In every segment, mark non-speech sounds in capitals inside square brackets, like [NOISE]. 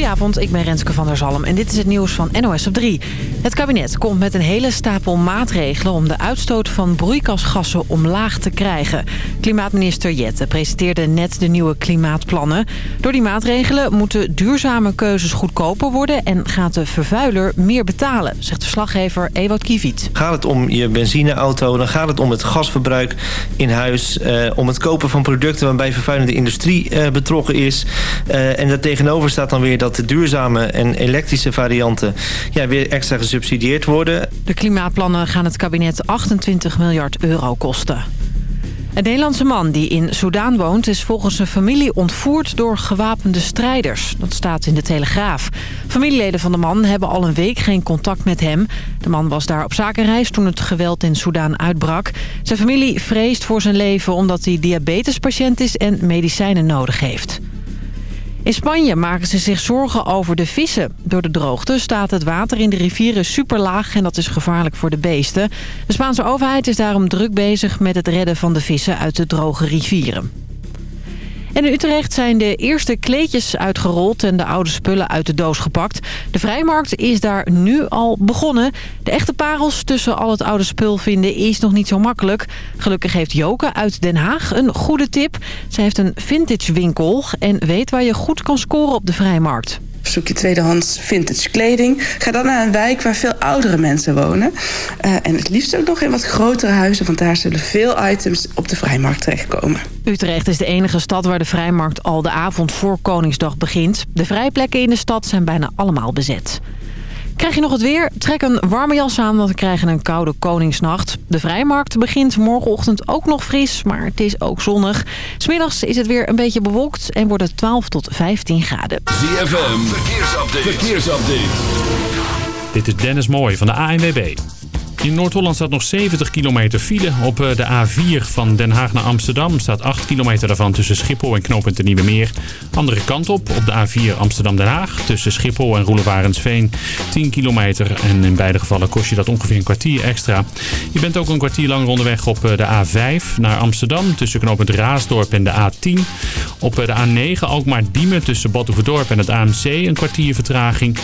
Goedenavond, ik ben Renske van der Zalm en dit is het nieuws van NOS op 3. Het kabinet komt met een hele stapel maatregelen om de uitstoot van broeikasgassen omlaag te krijgen. Klimaatminister Jette presenteerde net de nieuwe klimaatplannen. Door die maatregelen moeten duurzame keuzes goedkoper worden en gaat de vervuiler meer betalen, zegt verslaggever Ewout Kiviet. Gaat het om je benzineauto, dan gaat het om het gasverbruik in huis, eh, om het kopen van producten waarbij vervuilende industrie eh, betrokken is. Uh, en daartegenover staat dan weer dat de duurzame en elektrische varianten ja, weer extra gesubsidieerd worden. De klimaatplannen gaan het kabinet 28 miljard euro kosten. Een Nederlandse man die in Soudaan woont... is volgens zijn familie ontvoerd door gewapende strijders. Dat staat in de Telegraaf. Familieleden van de man hebben al een week geen contact met hem. De man was daar op zakenreis toen het geweld in Soudaan uitbrak. Zijn familie vreest voor zijn leven omdat hij diabetespatiënt is... en medicijnen nodig heeft. In Spanje maken ze zich zorgen over de vissen. Door de droogte staat het water in de rivieren superlaag en dat is gevaarlijk voor de beesten. De Spaanse overheid is daarom druk bezig met het redden van de vissen uit de droge rivieren. En in Utrecht zijn de eerste kleedjes uitgerold en de oude spullen uit de doos gepakt. De vrijmarkt is daar nu al begonnen. De echte parels tussen al het oude spul vinden is nog niet zo makkelijk. Gelukkig heeft Joke uit Den Haag een goede tip. Zij heeft een vintage winkel en weet waar je goed kan scoren op de vrijmarkt. Zoek je tweedehands vintage kleding. Ga dan naar een wijk waar veel oudere mensen wonen. Uh, en het liefst ook nog in wat grotere huizen... want daar zullen veel items op de vrijmarkt terechtkomen. Utrecht is de enige stad waar de vrijmarkt al de avond voor Koningsdag begint. De vrijplekken in de stad zijn bijna allemaal bezet. Krijg je nog het weer? Trek een warme jas aan, want we krijgen een koude koningsnacht. De vrijmarkt begint morgenochtend ook nog fris, maar het is ook zonnig. Smiddags is het weer een beetje bewolkt en wordt het 12 tot 15 graden. ZFM, verkeersupdate. verkeersupdate. Dit is Dennis Mooij van de ANWB. In Noord-Holland staat nog 70 kilometer file. Op eh, de A4 van Den Haag naar Amsterdam staat 8 kilometer daarvan tussen Schiphol en knooppunt de Nieuwe Meer. Andere kant op, op de A4 Amsterdam-Den Haag tussen Schiphol en Roelevarensveen 10 kilometer. En in beide gevallen kost je dat ongeveer een kwartier extra. Je bent ook een kwartier langer onderweg op eh, de A5 naar Amsterdam tussen knooppunt Raasdorp en de A10. Op eh, de A9 ook maar Diemen tussen Badhoevedorp en het AMC een kwartier vertraging.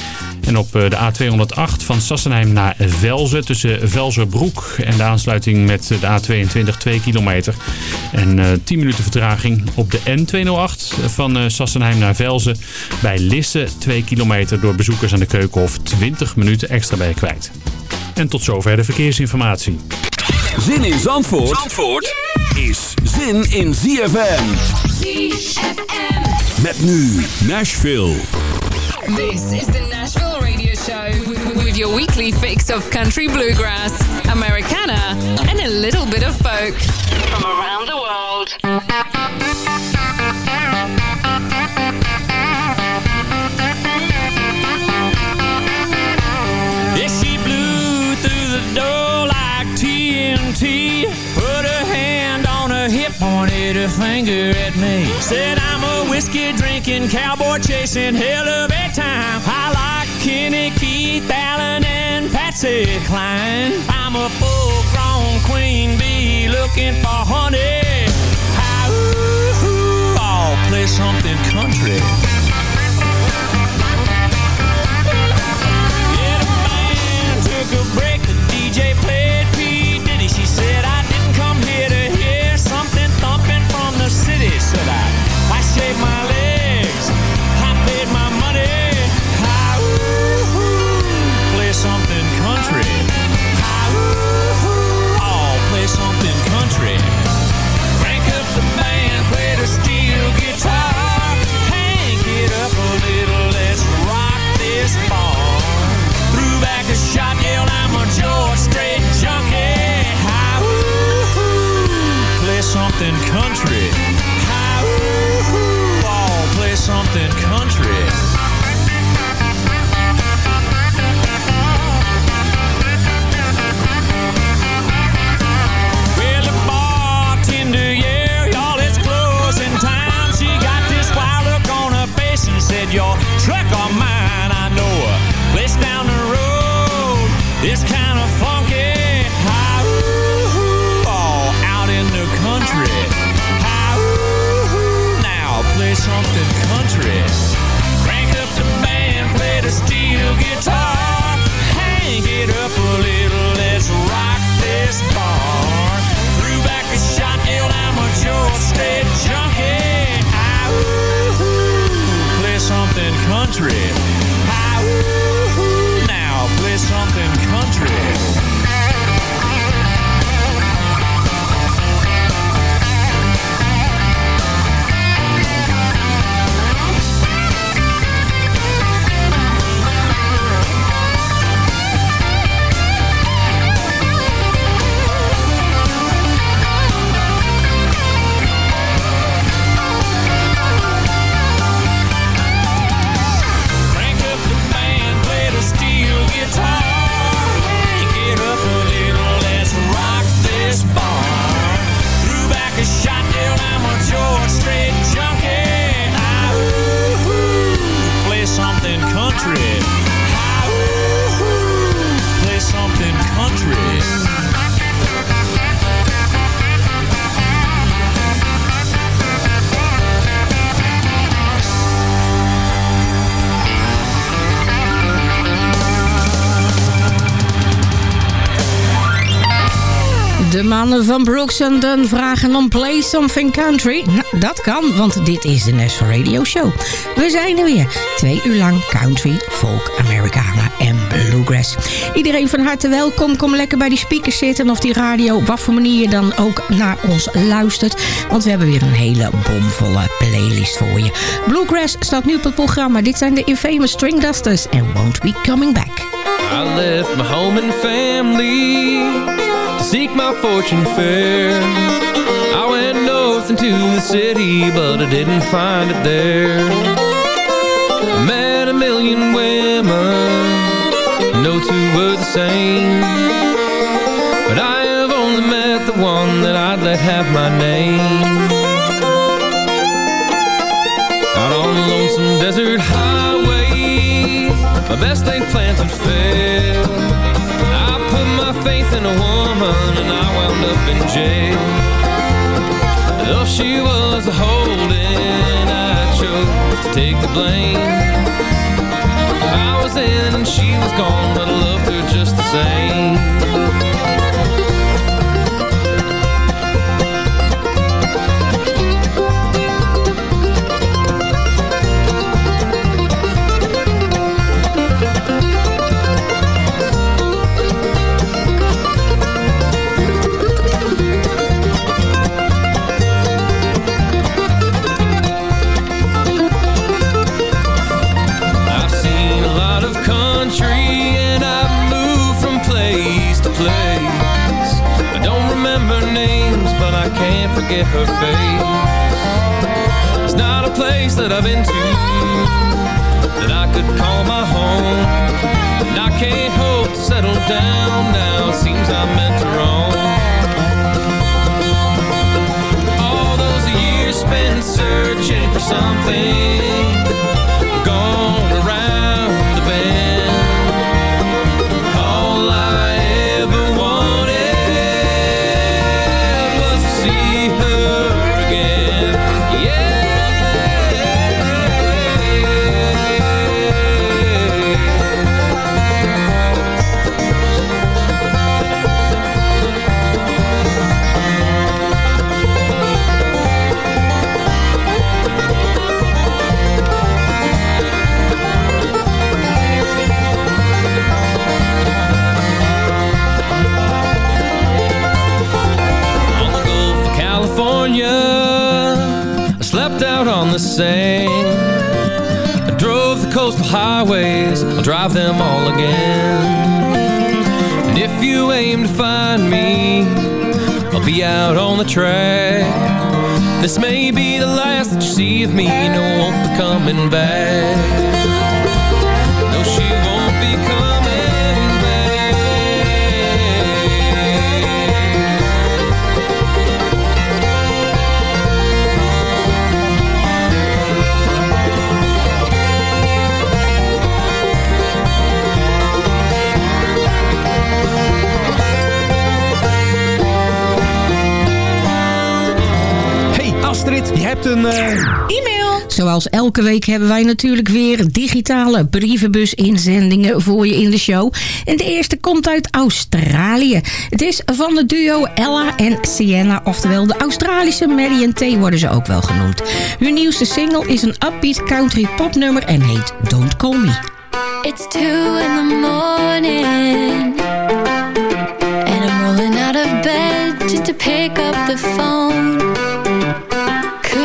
En op de A208 van Sassenheim naar Velzen tussen Velzerbroek. En de aansluiting met de A22 2 kilometer. En uh, eh, 10 minuten vertraging op de N208 van uh, Sassenheim naar Velzen. Bij Lisse 2 kilometer door bezoekers aan de Keukenhof 20 minuten extra bij kwijt. En tot zover de verkeersinformatie. Zin in Zandvoort, Zandvoort is zin in ZFM. ZFM. Met nu Nashville. This is the with your weekly fix of country bluegrass, Americana, and a little bit of folk from around the world. Yeah, she blew through the door like TNT. Put her hand on her hip, pointed a finger at me. Said I'm a whiskey drinking, cowboy chasing hell of a time. I like Kenny Alan, and Patsy Cline. I'm a full-grown queen bee looking for honey. How, ooh, I'll play something country. Mannen van Brooks and Dunn vragen om Play Something Country. Nou, dat kan, want dit is de National Radio Show. We zijn er weer. Twee uur lang country, folk, Americana en bluegrass. Iedereen van harte welkom. Kom lekker bij die speakers zitten of die radio. Op wat voor manier je dan ook naar ons luistert. Want we hebben weer een hele bomvolle playlist voor je. Bluegrass staat nu op het programma. Dit zijn de Infamous String Dusters and Won't Be Coming Back. I left my home and family seek my fortune fair. I went north into the city, but I didn't find it there. I met a million women, no two were the same. But I have only met the one that I'd let have my name. Out on the lonesome desert highway My best laid plans had faith in a woman And I wound up in jail. Though she was the holding I chose to take the blame. I was in and she was gone But I loved her just the same forget her face. It's not a place that I've been to that I could call my home. And I can't hope to settle down now. Seems I'm meant to roam. All those years spent searching for something highways, I'll drive them all again. And if you aim to find me, I'll be out on the track. This may be the last that you see of me, no, I won't be coming back. Je hebt een... eh, E-mail. Zoals elke week hebben wij natuurlijk weer digitale brievenbus-inzendingen voor je in de show. En de eerste komt uit Australië. Het is van het duo Ella en Sienna, oftewel de Australische Marion T worden ze ook wel genoemd. Hun nieuwste single is een upbeat country popnummer en heet Don't Call Me. It's two in the morning And I'm rolling out of bed just to pick up the phone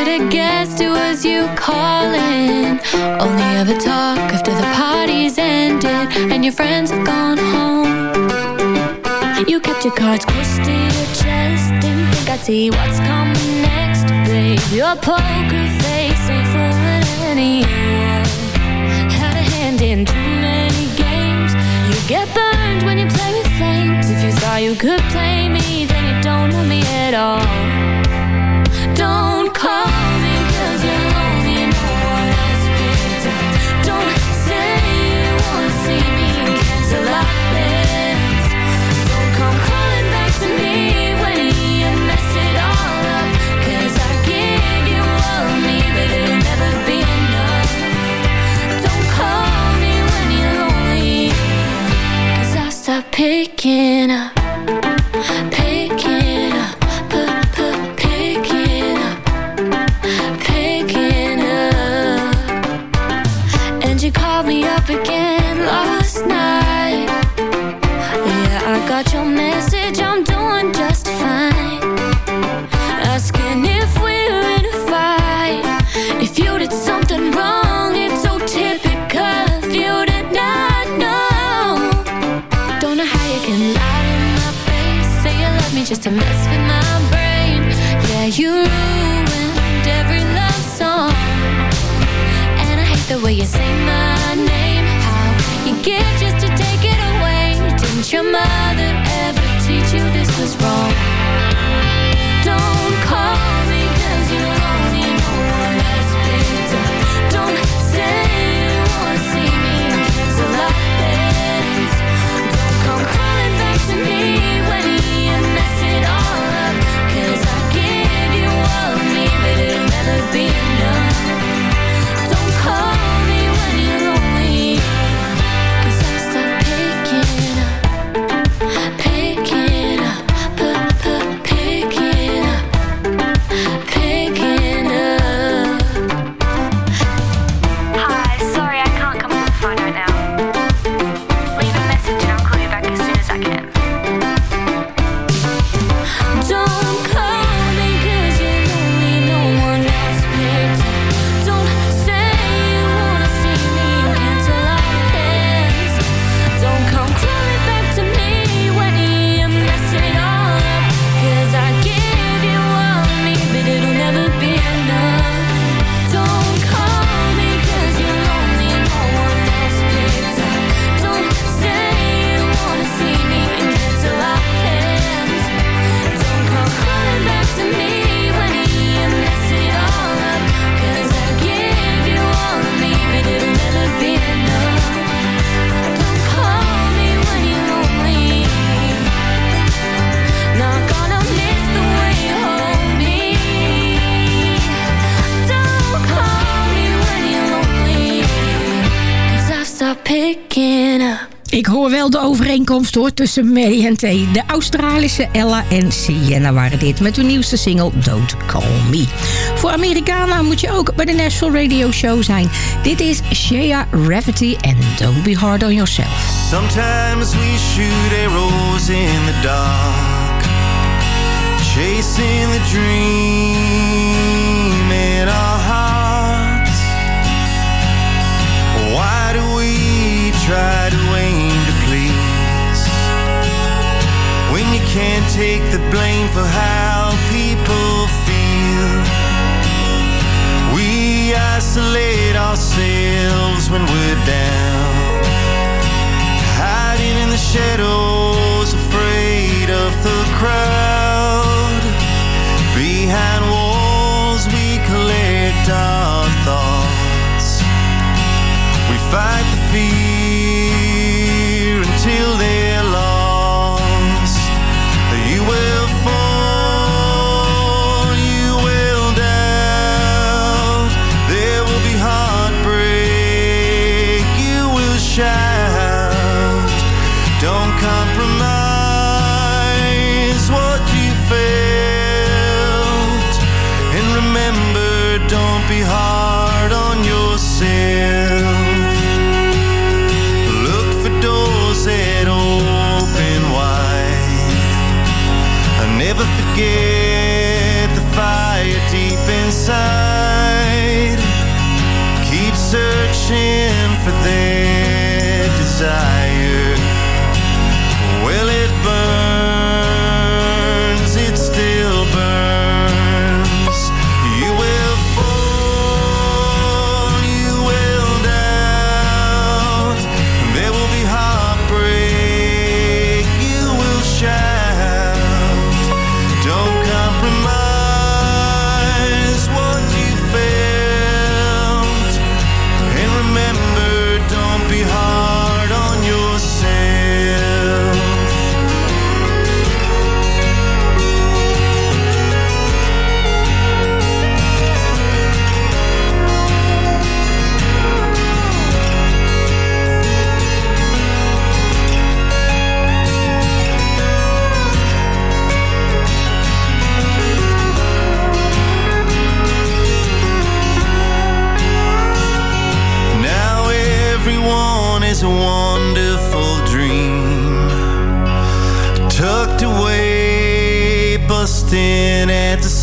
Could have guessed it was you calling. Only ever talk after the party's ended And your friends have gone home. You kept your cards close to your chest Didn't think I'd see what's coming next, babe Your poker face ain't fooling anyone. Had a hand in too many games. You get burned when you play with flames. If you thought you could play me Then you don't know me at all picking up overeenkomst hoor tussen Mary en T. De Australische Ella en Sienna waren dit met hun nieuwste single Don't Call Me. Voor Americana moet je ook bij de Nashville Radio Show zijn. Dit is Shea Rafferty en Don't Be Hard on Yourself. Sometimes we shoot arrows in the dark, chasing the dream take the blame for how people feel? We isolate ourselves when we're down hiding in the shadows, afraid of the crowd. Behind walls, we collect our thoughts. We fight the fear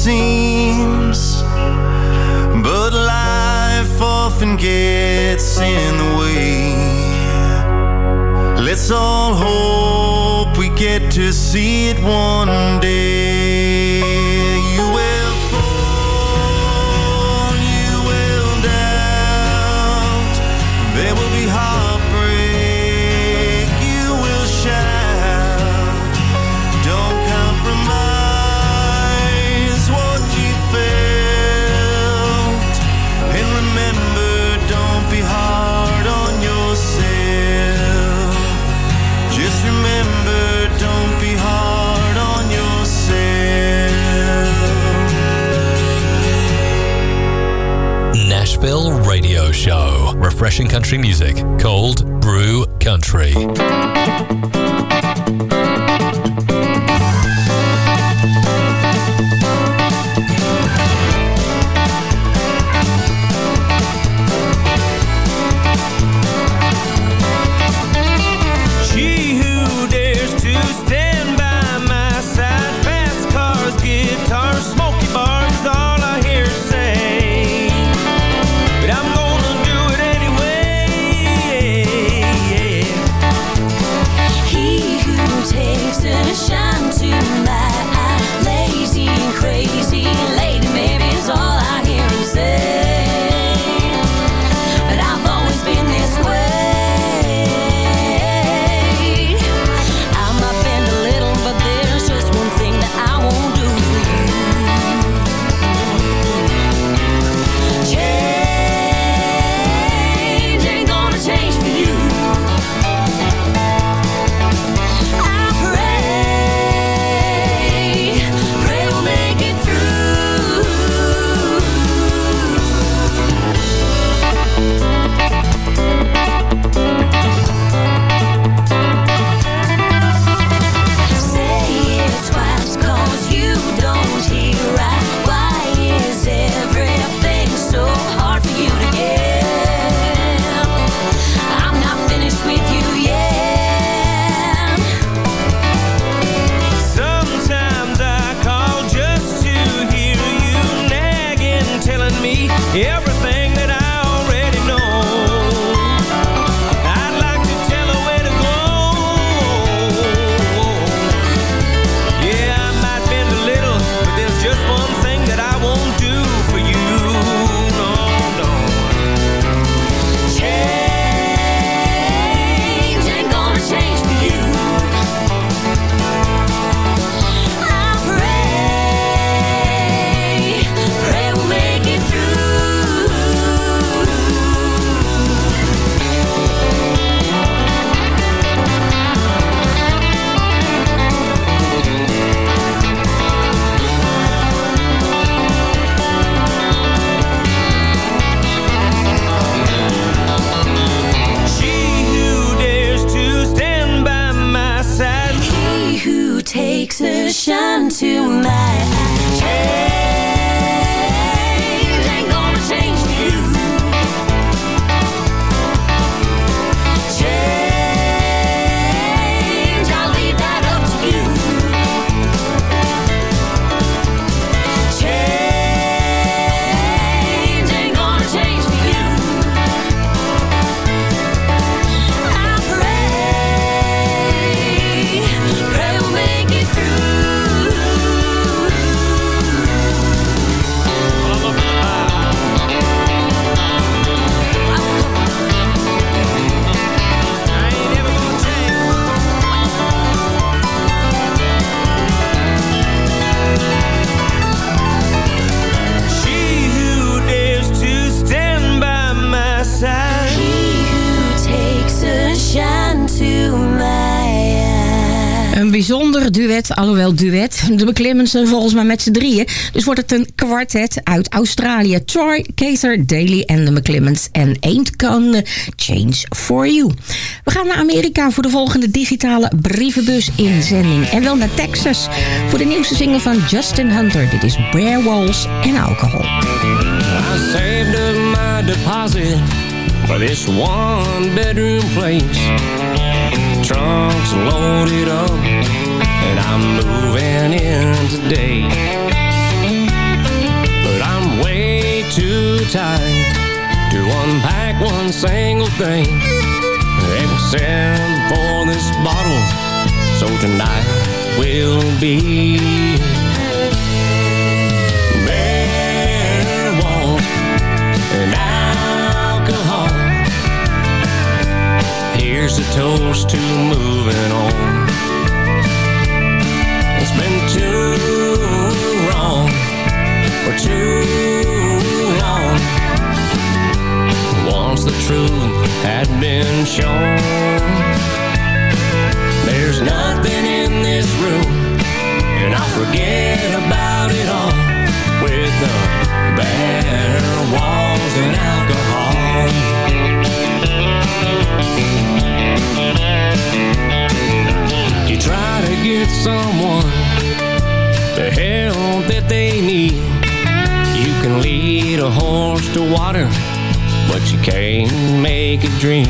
seems, but life often gets in the way. Let's all hope we get to see it one day. refreshing country music, Cold Brew Country. Alhoewel duet. De beklimmers zijn volgens mij met z'n drieën. Dus wordt het een kwartet uit Australië. Troy, Kater, Daly en de McClimmons. En Ain't Gonna Change For You. We gaan naar Amerika voor de volgende digitale brievenbus inzending. En wel naar Texas voor de nieuwste single van Justin Hunter. Dit is Bear Walls en Alcohol. I saved up my deposit for this one bedroom place. Trunks loaded up, and I'm moving in today. But I'm way too tired to unpack one single thing, except for this bottle. So tonight will be and alcohol. Here's a toast to moving on. With the bare walls and alcohol. A horse to water, but you can't make it drink.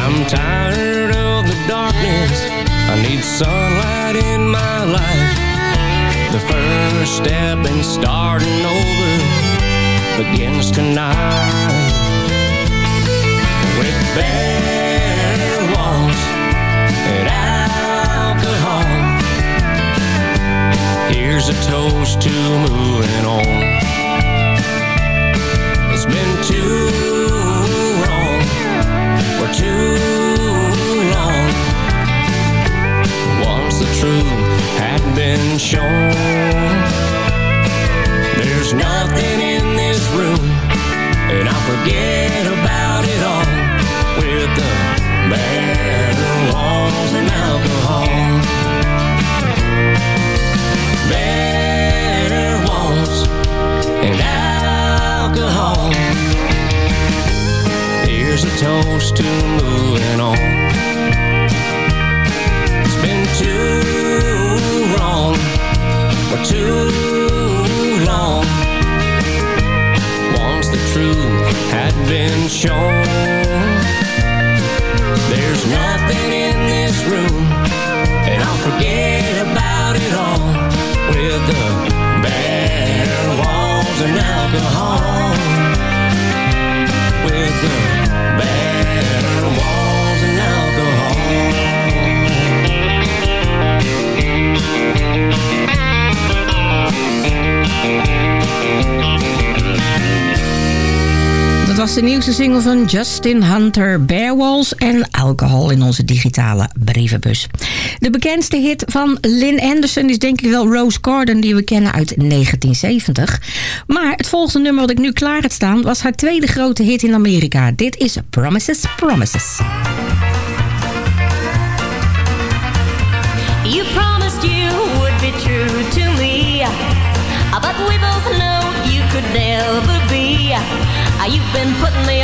I'm tired of the darkness. I need sunlight in my life. The first step in starting over begins tonight. With bare walls Here's a toast to moving on. It's been too wrong for too long. Once the truth had been shown, there's nothing in this room, and I'll forget about it all with the bare walls and alcohol. And alcohol. Here's a toast to moving on. It's been too wrong for too long. Once the truth had been shown, there's nothing in this room, and I'll forget about it all with the bare walls and alcohol. With the bare walls and Dat de nieuwste single van Justin Hunter, Bearwalls en Alcohol in onze digitale brievenbus. De bekendste hit van Lynn Anderson is denk ik wel Rose Garden, die we kennen uit 1970. Maar het volgende nummer wat ik nu klaar heb staan was haar tweede grote hit in Amerika. Dit is Promises, Promises. You've been putting me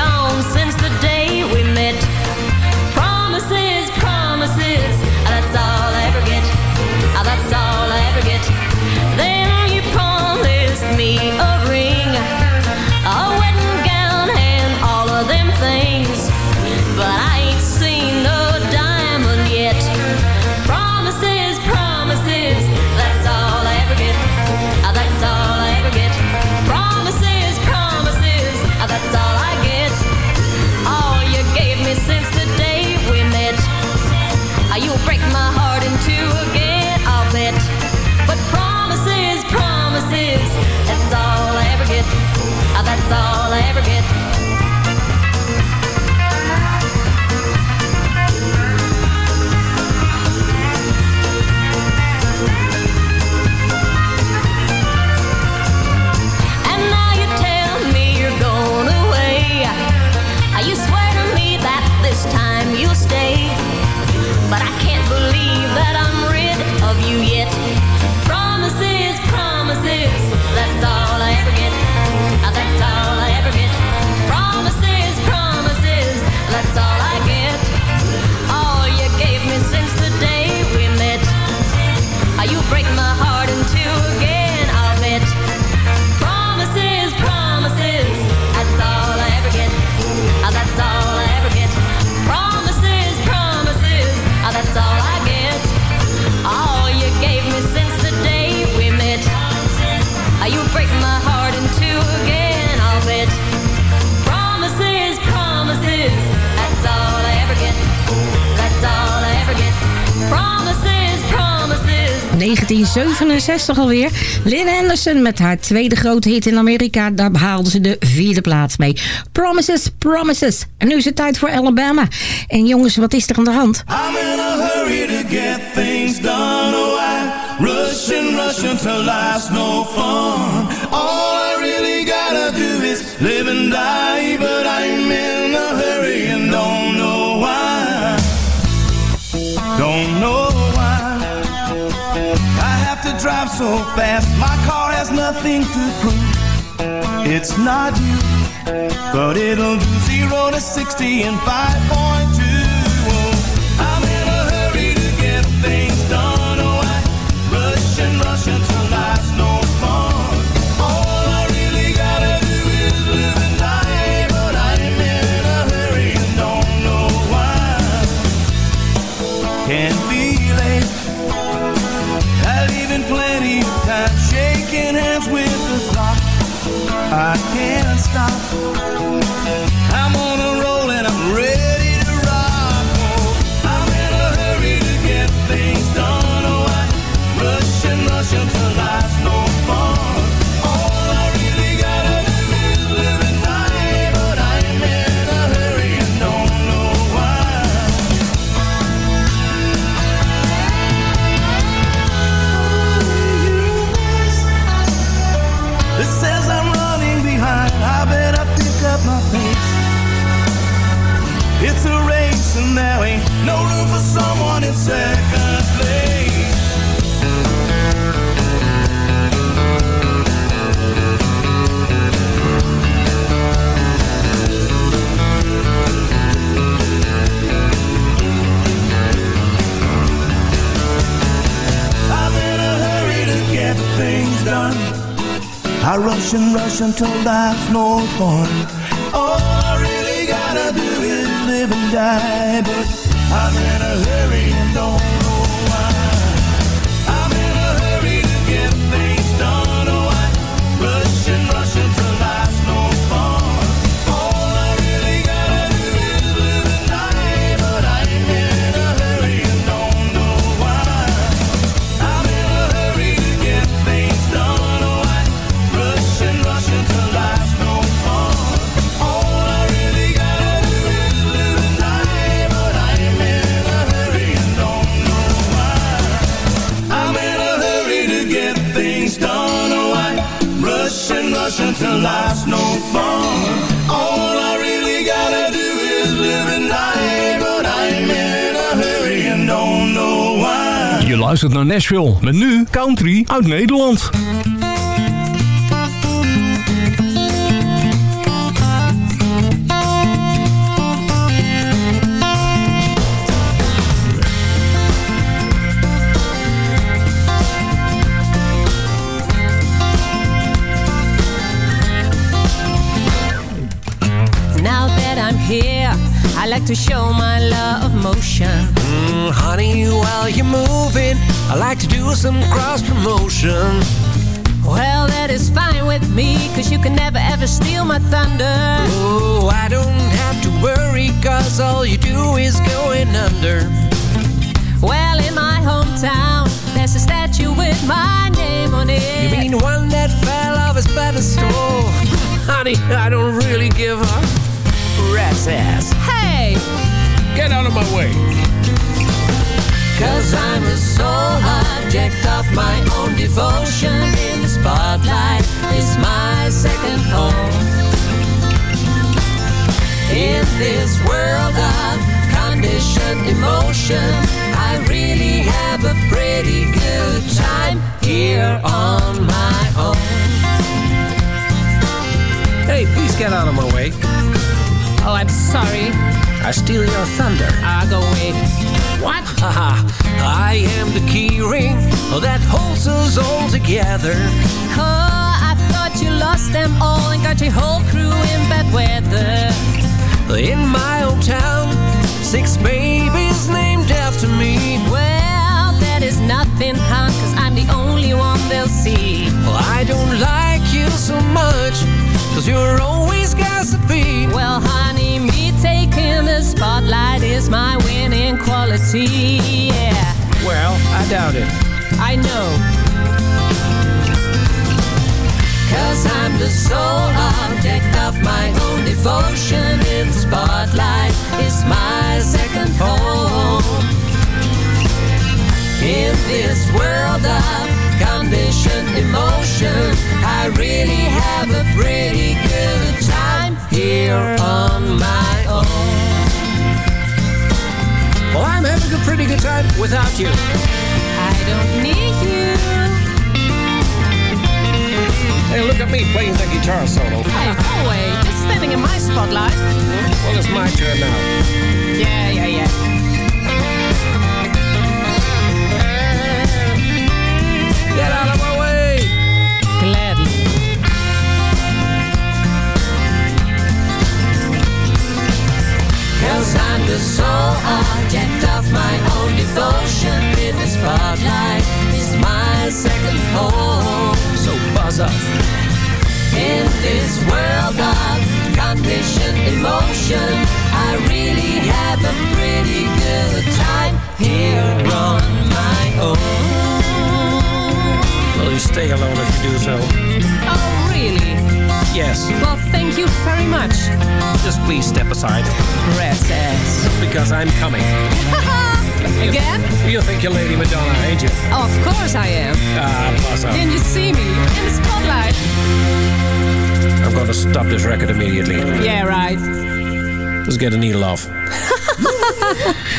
1967 alweer. Lynn Anderson met haar tweede grote hit in Amerika. Daar behaalde ze de vierde plaats mee. Promises, Promises. En nu is het tijd voor Alabama. En jongens, wat is er aan de hand? I'm in a hurry to get things done. Oh, I rush life's no fun. to prove It's not you But it'll do 0 to 60 in five points. Until life's no fun. Luistert naar Nashville met nu country uit Nederland. Now that I'm here, I like to show my love motion. Honey, while you're moving, I like to do some cross promotion. Well, that is fine with me, cause you can never ever steal my thunder. Oh, I don't have to worry, cause all you do is going under. Well, in my hometown, there's a statue with my name on it. You mean one that fell off his pedestal? [LAUGHS] Honey, I don't really give a rat's ass. Hey! Get out of my way. Cause I'm a sole object of my own devotion in the spotlight is my second home. In this world of conditioned emotion, I really have a pretty good time here on my own. Hey, please get out of my way. Oh, I'm sorry. I steal your thunder. I'll go away. What? [LAUGHS] Haha, I am the key ring that holds us all together. Oh, I thought you lost them all and got your whole crew in bad weather. In my hometown, six babies named after me. Well, that is nothing, hon, cause I'm the only one they'll see. Well, I don't like you so much, cause you're always gossipy. Well, honey, taking the spotlight is my winning quality, yeah. Well, I doubt it. I know. Cause I'm the sole object of my own devotion in the spotlight is my second home. In this world of conditioned emotion, I really have a pretty good time here on my own. Well, I'm having a pretty good time without you. I don't need you. Hey, look at me playing the guitar solo. Hey, go away. Just standing in my spotlight. Well, it's my turn now. Yeah, yeah, yeah. Get out of Cause I'm the sole object of my own devotion in the spotlight is my second home. So buzz up. In this world of conditioned emotion, I really have a pretty good time here on my own. Well, you stay alone if you do so. Oh, really? Yes. Well, thank you very much. Just please step aside. Princess. Because I'm coming. [LAUGHS] Again? You think you're Lady Madonna, ain't you? Oh, of course I am. Ah. Didn't you see me in the spotlight? I'm going to stop this record immediately. Yeah, right. Just get a needle off.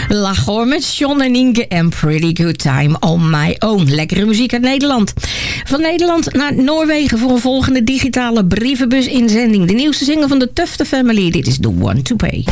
Lach hoor met John en Inke en Pretty Good Time on My Own. Lekkere muziek uit Nederland. Van Nederland naar Noorwegen voor een volgende digitale brievenbus-inzending. De nieuwste single van de Tufte Family. Dit is The One to Pay.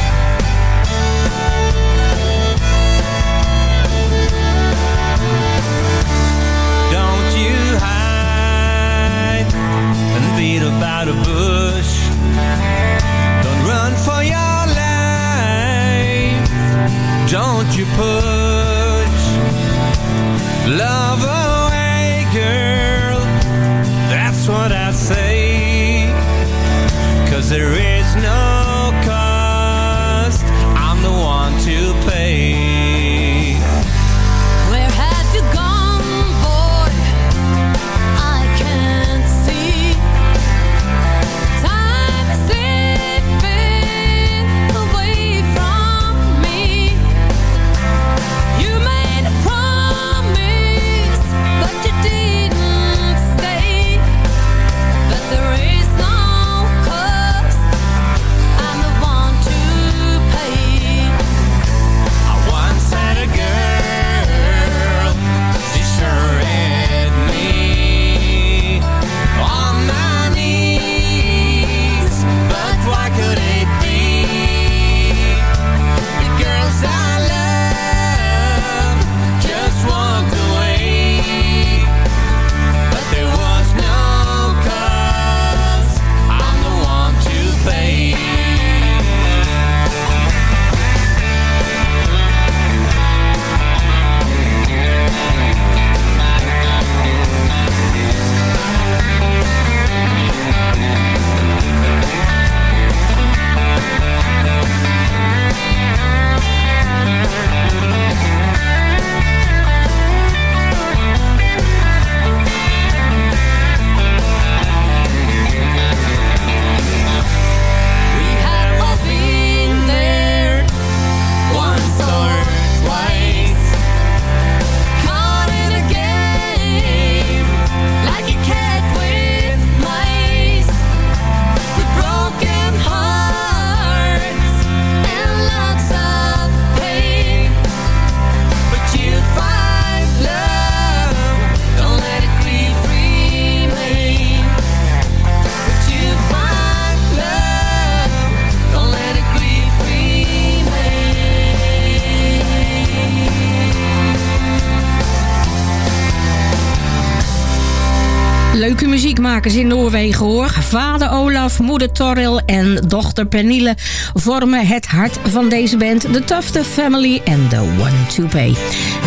Muziekmakers in Noorwegen hoor. Vader Olaf, moeder Toril en dochter Pernille vormen het hart van deze band. The Tufte Family and The One to Pay.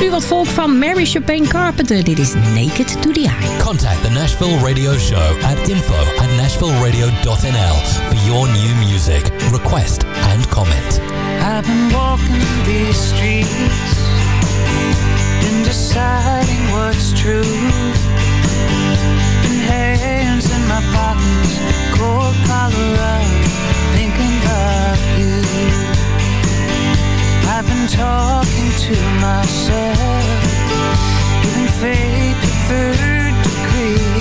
Nu wat volk van Mary Chapin Carpenter. Dit is Naked to the Eye. Contact the Nashville Radio Show at info at nashvilleradio.nl for your new music, request and comment. I've been walking these streets, been deciding what's true. hands in my pockets, cold collar up, thinking of you. I've been talking to myself, giving fate a third degree.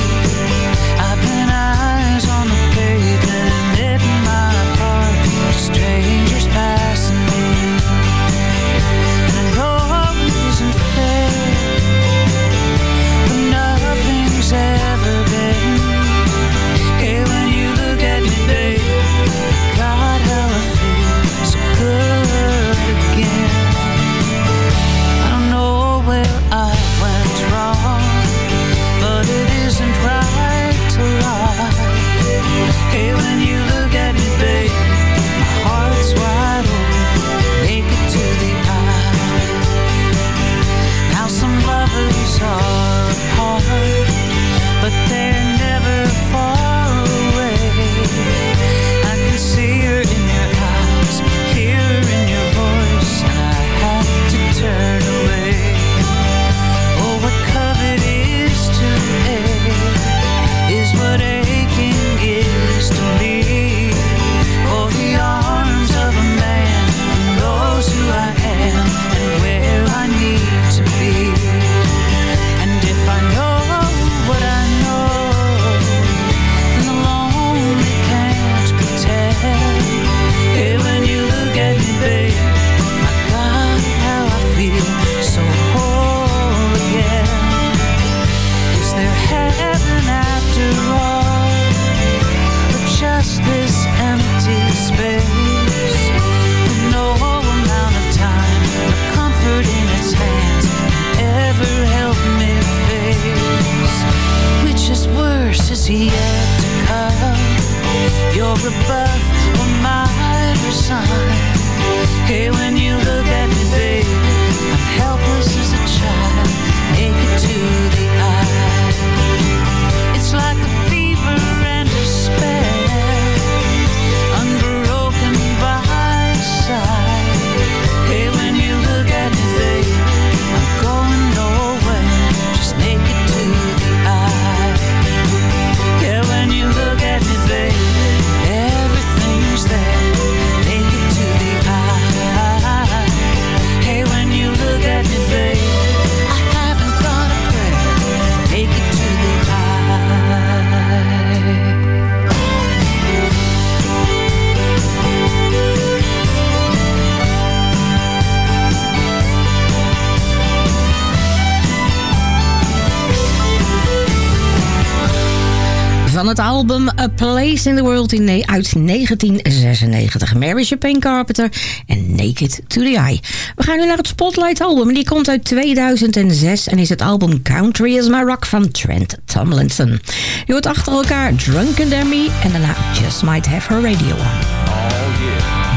Het album A Place in the World in uit 1996. Mary Chapin Carpenter en Naked to the Eye. We gaan nu naar het Spotlight album. En die komt uit 2006 en is het album Country is My Rock van Trent Tomlinson. Je hoort achter elkaar Drunken Demi en daarna Just Might Have Her Radio On.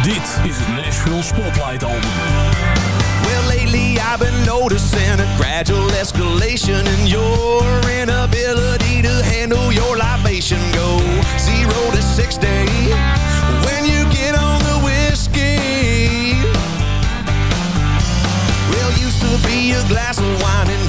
Dit is het Nashville Spotlight album. Well, lately I've been noticing a gradual escalation in your inability to handle your libation. Go zero to 60 when you get on the whiskey. Well, used to be a glass of wine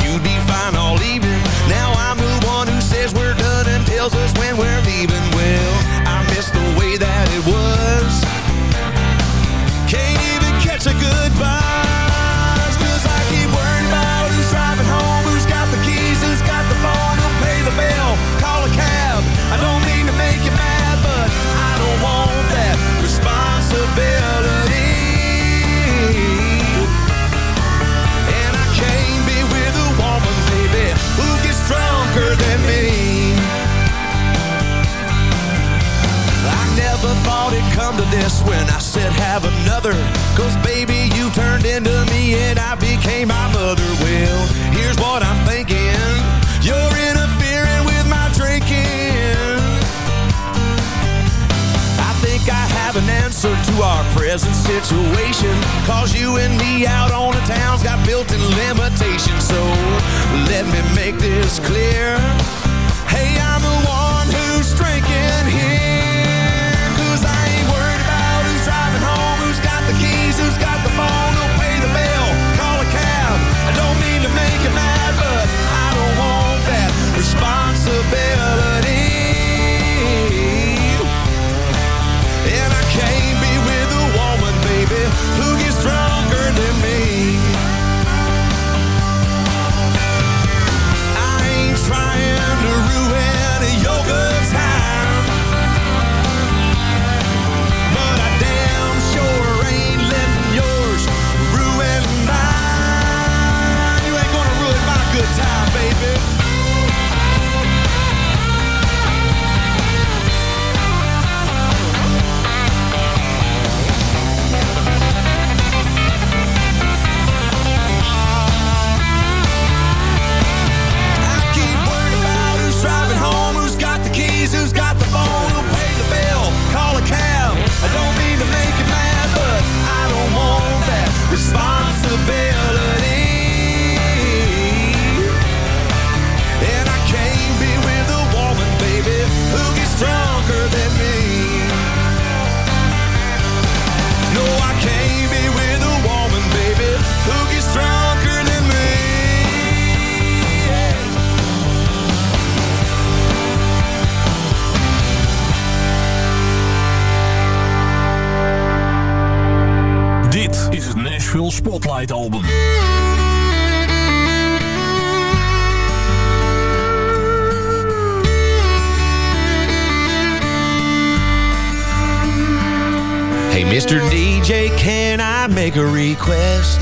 come to this when I said have another. Cause baby you turned into me and I became my mother. Well, here's what I'm thinking. You're interfering with my drinking. I think I have an answer to our present situation. Cause you and me out on the town's got built-in limitations. So let me make this clear. Hey, I'm the one who's drinking here Spotlight album. Hey, Mr. DJ, can I make a request?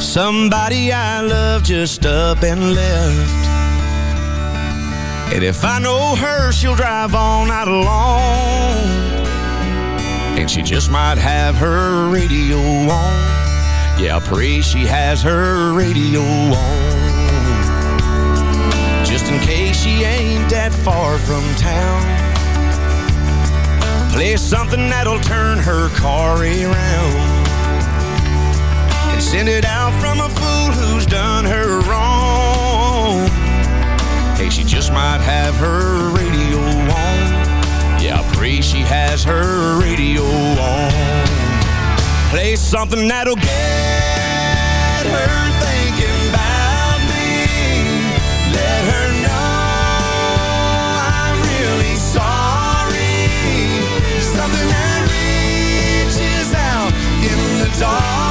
Somebody I love just up and left. And if I know her, she'll drive all night long. And she just might have her radio on. Yeah, I pray she has her radio on. Just in case she ain't that far from town. Play something that'll turn her car around And send it out from a fool who's done her wrong Hey, she just might have her radio on I pray she has her radio on. Play something that'll get her thinking me. Let her know I'm really sorry. Something that reaches out in the dark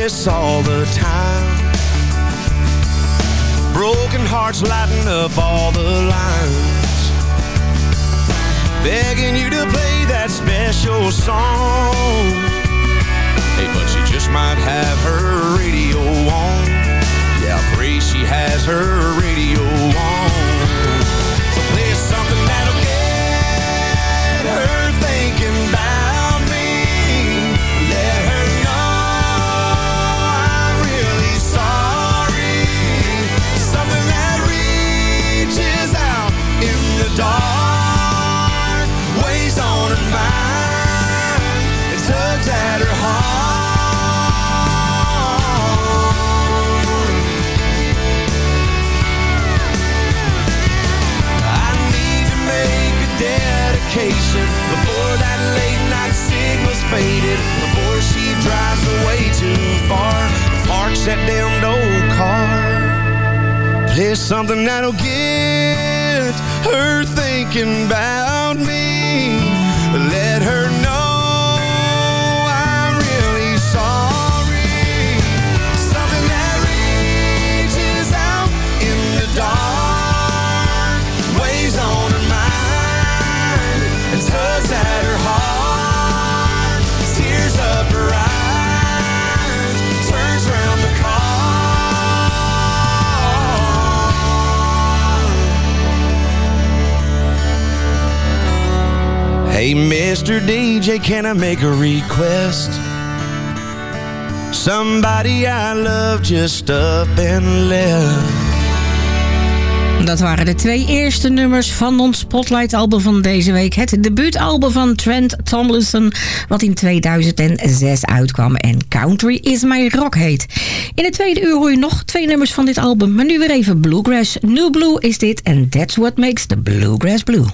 this all the time. Broken hearts lighting up all the lines. Begging you to play that special song. Hey, but she just might have her radio on. Yeah, I pray she has her radio on. Faded, before she drives away too far, parks that damned old car. Play something that'll get her thinking about me. Let her Hey, Mr. DJ, can I make a request? Somebody I love just up and left. Dat waren de twee eerste nummers van ons Spotlight-album van deze week. Het debuutalbum van Trent Tomlinson, wat in 2006 uitkwam en Country is My Rock heet. In het tweede uur hoor je nog twee nummers van dit album, maar nu weer even Bluegrass. New Blue is dit en that's what makes the Bluegrass Blue.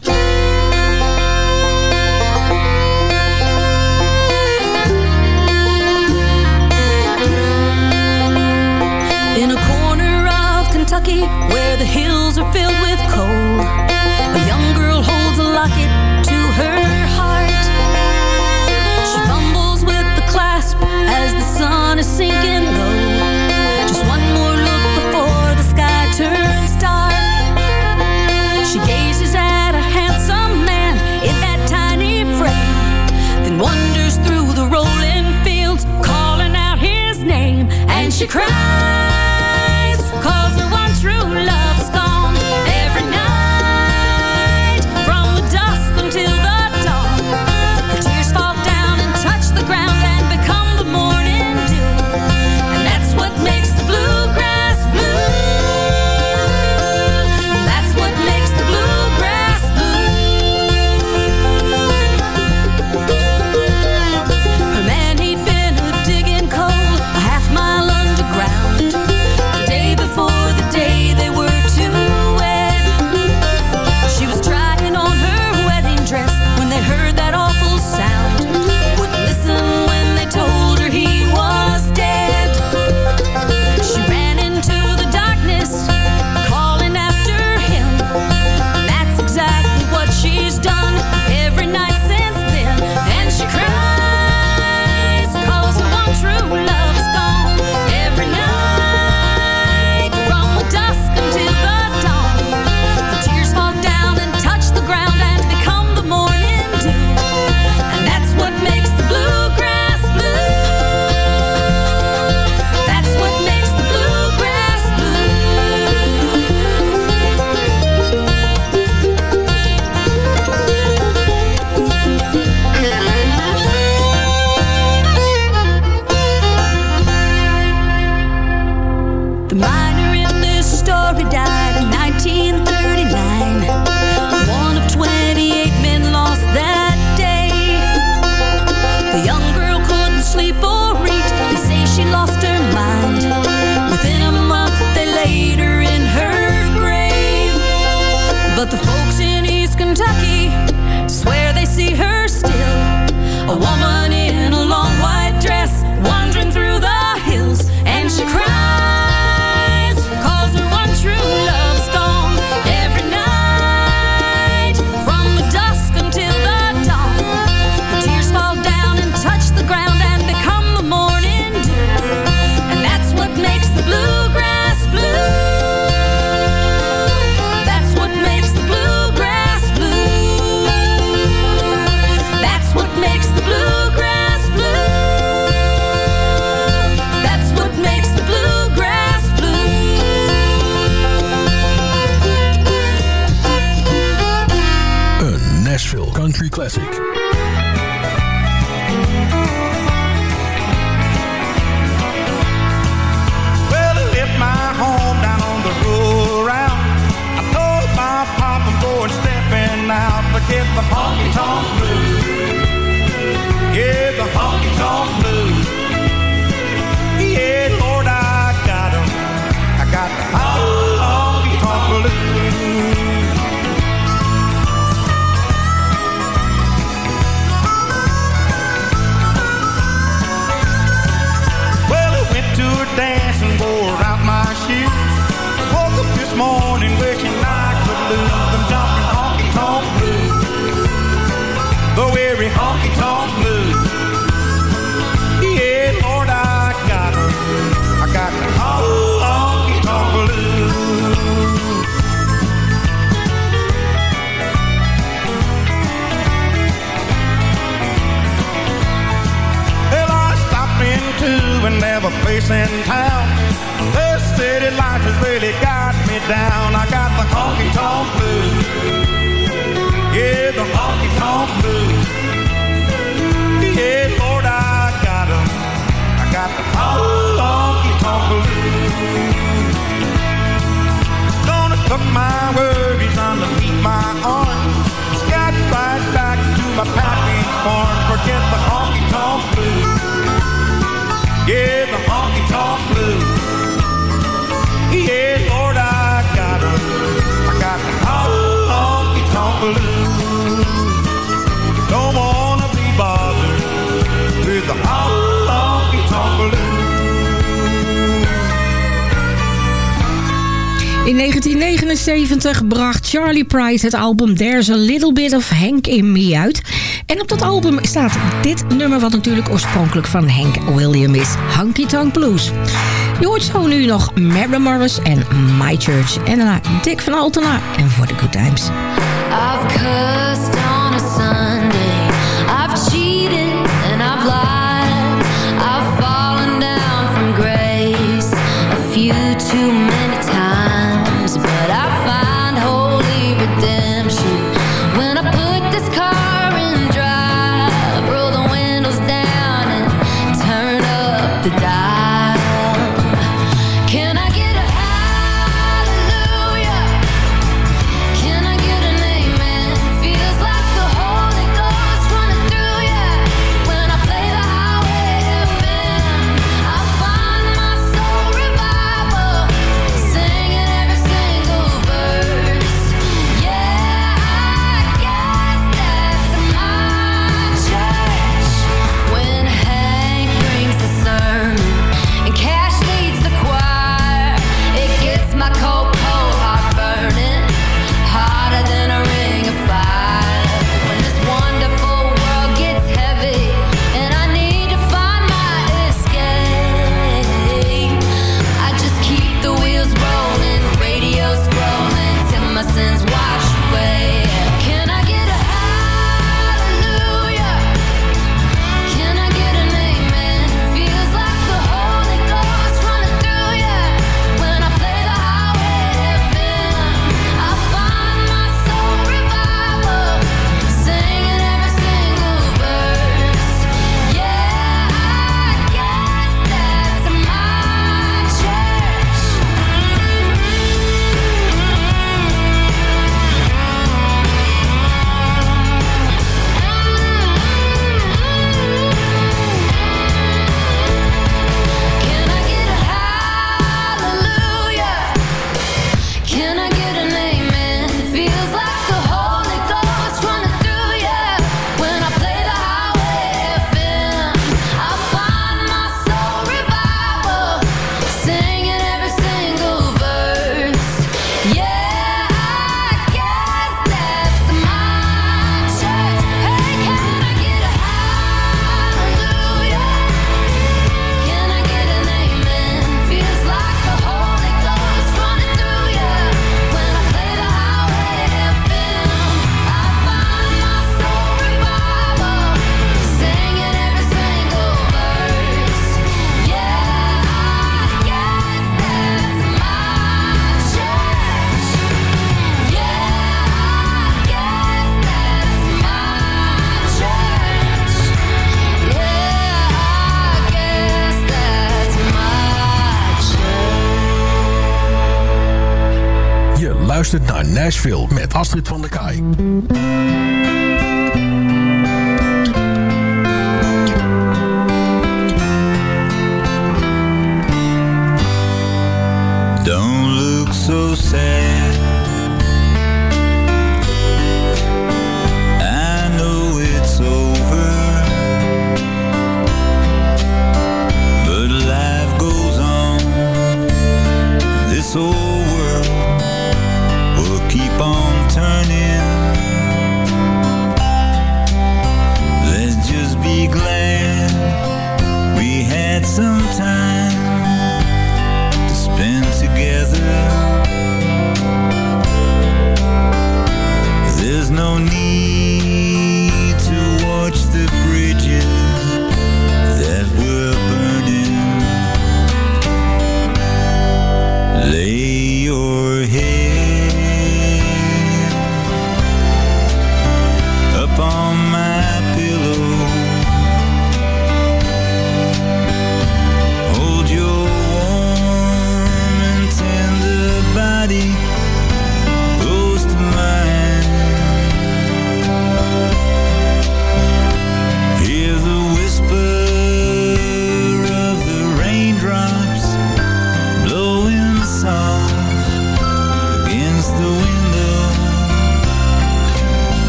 She 1990 bracht Charlie Price het album There's a Little Bit of Hank in Me uit. En op dat album staat dit nummer wat natuurlijk oorspronkelijk van Hank William is. Hunky Tonk Blues. Je hoort zo nu nog Mary Morris en My Church. En daarna Dick van Altena en For the Good Times. I've cursed Nashville met Astrid van der Kaai.